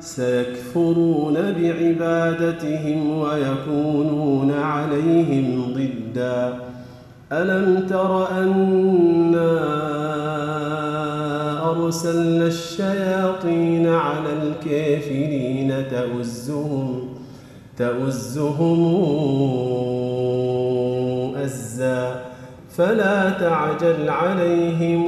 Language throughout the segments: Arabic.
سيكفرون بعبادتهم ويكونون عليهم ضدا. ألم تر أنا أرسلنا الشياطين على الكافرين تؤزهم تؤزهم أزا. فلا تعجل عليهم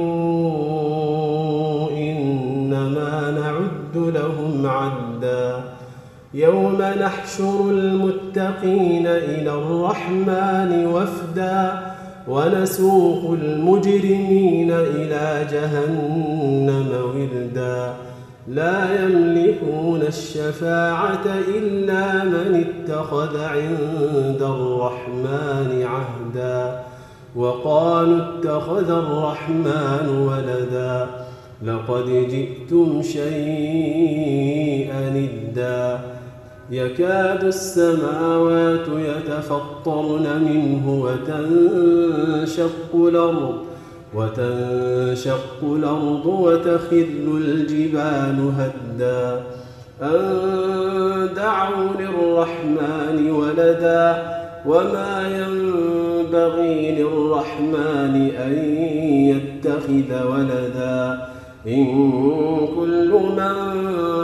يوم نحشر المتقين إلى الرحمن وفدا ونسوق المجرمين إلى جهنم وردا. لا يملكون الشفاعة إلا من اتخذ عند الرحمن عهدا. وقالوا اتخذ الرحمن ولدا. لقد جئتم شيئا ندا. يكاد السماوات يتفطرن منه وتنشق الأرض وتنشق الأرض وتخر الجبال هدا. أن دعوا للرحمن ولدا وما ينبغي للرحمن أن يتخذ ولدا. إن كل من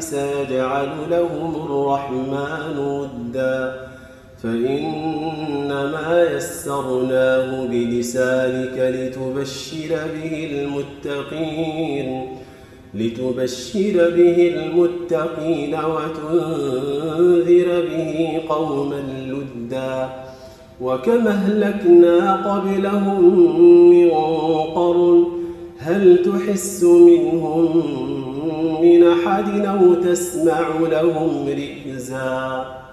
سيجعل لهم الرحمن ودا. فإنما يسرناه بلسانك لتبشر به المتقين لتبشر به المتقين وتنذر به قوما لدا. وكم أهلكنا قبلهم من قرن هل تحس منهم من أحد أو تسمع لهم ركزا؟